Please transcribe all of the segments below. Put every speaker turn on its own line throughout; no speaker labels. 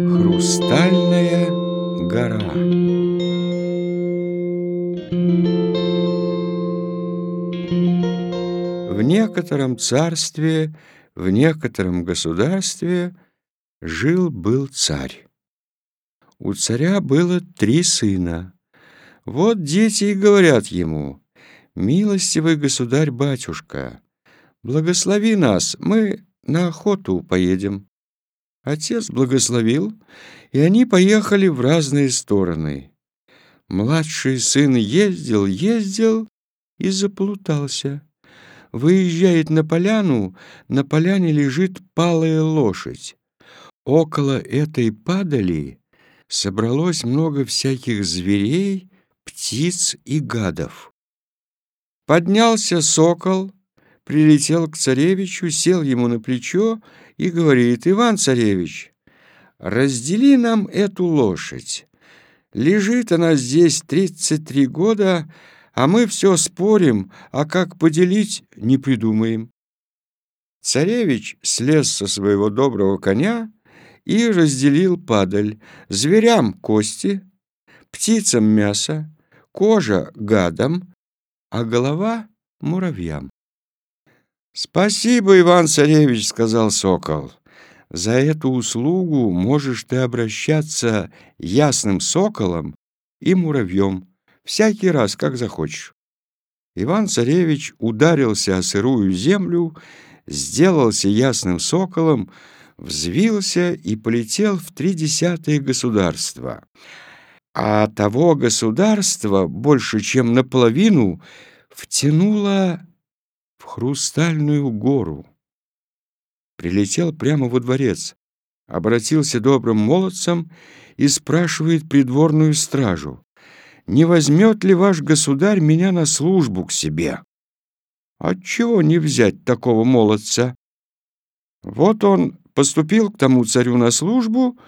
Хрустальная гора В некотором царстве, в некотором государстве жил-был царь. У царя было три сына. Вот дети и говорят ему, «Милостивый государь-батюшка, благослови нас, мы на охоту поедем». Отец благословил, и они поехали в разные стороны. Младший сын ездил, ездил и заплутался. Выезжает на поляну, на поляне лежит палая лошадь. Около этой падали собралось много всяких зверей, птиц и гадов. Поднялся сокол, прилетел к царевичу, сел ему на плечо и говорит, «Иван-царевич, раздели нам эту лошадь. Лежит она здесь 33 года, а мы все спорим, а как поделить не придумаем». Царевич слез со своего доброго коня и разделил падаль. Зверям кости, птицам мясо, кожа гадам, а голова муравьям. «Спасибо, Иван-царевич», — сказал сокол. «За эту услугу можешь ты обращаться ясным соколом и муравьем всякий раз, как захочешь». Иван-царевич ударился о сырую землю, сделался ясным соколом, взвился и полетел в тридесятое государство. А того государства больше, чем наполовину, втянуло в хрустальную гору. Прилетел прямо во дворец, обратился добрым молодцем и спрашивает придворную стражу, «Не возьмет ли ваш государь меня на службу к себе?» «Отчего не взять такого молодца?» Вот он поступил к тому царю на службу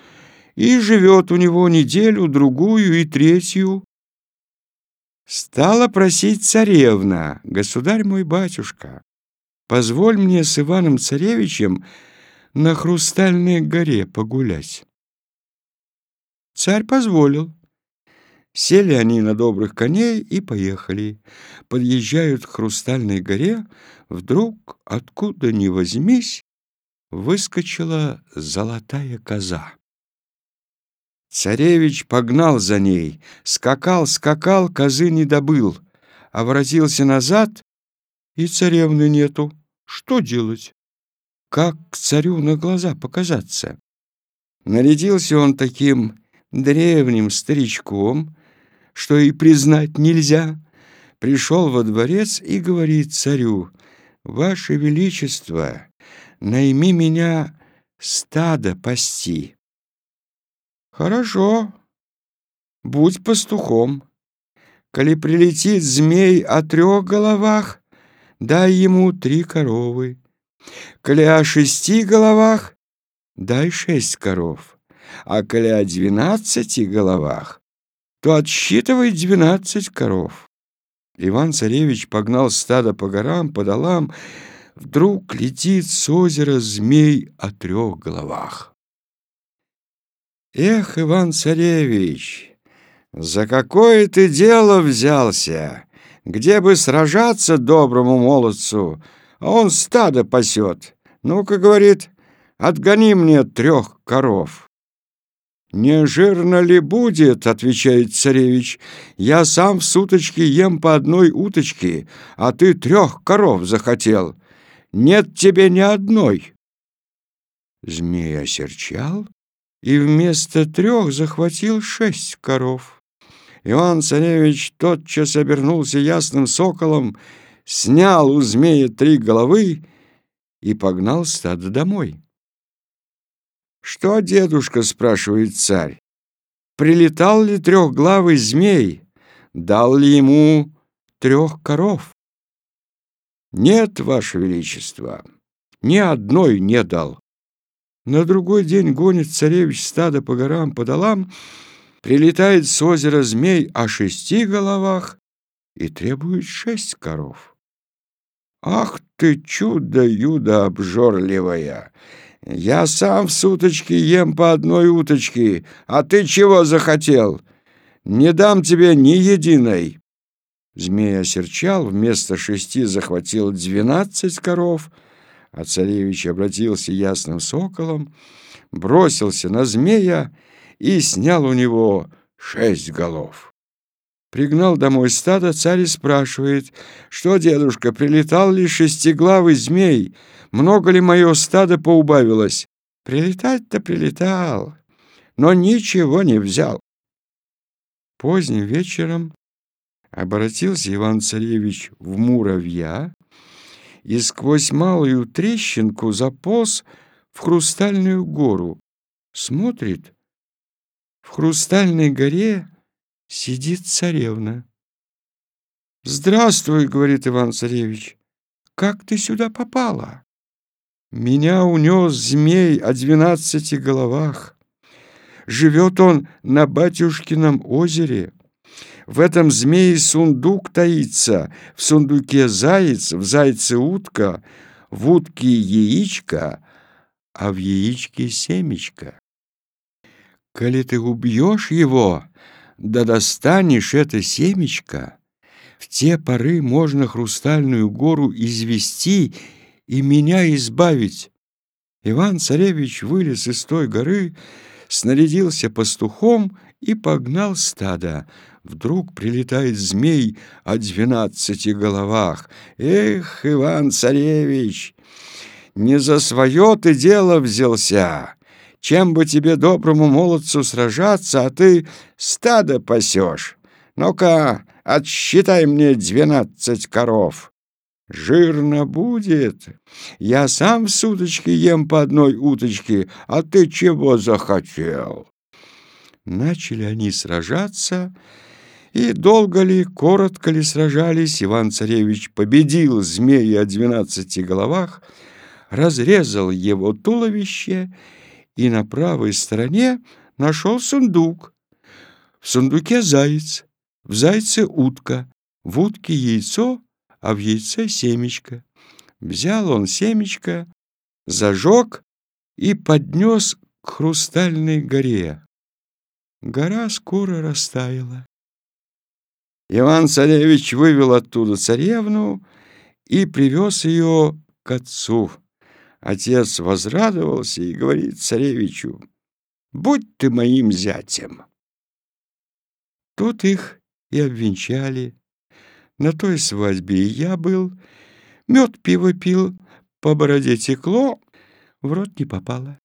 и живет у него неделю, другую и третью. Стала просить царевна, государь мой батюшка, позволь мне с Иваном Царевичем на Хрустальной горе погулять. Царь позволил. Сели они на добрых коней и поехали. Подъезжают к Хрустальной горе, вдруг, откуда ни возьмись, выскочила золотая коза. Царевич погнал за ней, скакал, скакал, козы не добыл, а воротился назад, и царевны нету. Что делать? Как к царю на глаза показаться? Нарядился он таким древним старичком, что и признать нельзя. Пришел во дворец и говорит царю, «Ваше Величество, найми меня стадо пасти». Хорошо, будь пастухом. Коли прилетит змей о трех головах, дай ему три коровы. Коли о шести головах, дай шесть коров. А коли о двенадцати головах, то отсчитывай двенадцать коров. Иван-царевич погнал стадо по горам, по долам. Вдруг летит с озера змей о трех головах. Эх, Иван-царевич, за какое ты дело взялся? Где бы сражаться доброму молодцу, а он стадо пасет. Ну-ка, говорит, отгони мне трех коров. «Не жирно ли будет?» — отвечает царевич. «Я сам в суточке ем по одной уточке, а ты трех коров захотел. Нет тебе ни одной». Змей осерчал и вместо трех захватил шесть коров. Иван-царевич тотчас обернулся ясным соколом, снял у змея три головы и погнал стадо домой. «Что, дедушка?» — спрашивает царь. «Прилетал ли трехглавый змей? Дал ли ему трех коров?» «Нет, Ваше Величество, ни одной не дал». На другой день гонит царевич стадо по горам, по долам, прилетает с озера змей о шести головах и требует шесть коров. «Ах ты, чудо-юдо обжорливая! Я сам в суточки ем по одной уточке, а ты чего захотел? Не дам тебе ни единой. Змей осерчал, вместо шести захватил двенадцать коров, а царевич обратился ясным соколом, бросился на змея и снял у него шесть голов. Пригнал домой стадо, царь спрашивает, что, дедушка, прилетал ли шестиглавый змей, много ли мое стадо поубавилось? Прилетать-то прилетал, но ничего не взял. Поздним вечером обратился Иван-царевич в муравья и сквозь малую трещинку заполз в хрустальную гору. Смотрит, в хрустальной горе сидит царевна. «Здравствуй», — говорит Иван-царевич, — «как ты сюда попала?» «Меня унес змей о двенадцати головах. Живет он на батюшкином озере. В этом змее сундук таится, в сундуке заяц, в зайце утка, в утке яичко, а в яичке семечко. Коли ты убьешь его, да достанешь это семечко, в те поры можно хрустальную гору извести и меня избавить. Иван-царевич вылез из той горы, снарядился пастухом и погнал стадо. Вдруг прилетает змей о двенадцати головах. Эх, Иван-царевич, не за свое ты дело взялся. Чем бы тебе, доброму молодцу, сражаться, а ты стадо пасешь? Ну-ка, отсчитай мне двенадцать коров. Жирно будет. Я сам в суточке ем по одной уточке, а ты чего захотел?» Начали они сражаться, и долго ли, коротко ли сражались, Иван-царевич победил змея о двенадцати головах, разрезал его туловище и на правой стороне нашел сундук. В сундуке заяц, в зайце утка, в утке яйцо, а в яйце семечко. Взял он семечко, зажег и поднес к хрустальной горе. Гора скоро растаяла. Иван-царевич вывел оттуда царевну и привез ее к отцу. Отец возрадовался и говорит царевичу, «Будь ты моим зятем». Тут их и обвенчали. На той свадьбе и я был. Мед пиво пил, по бороде текло, в рот не попало.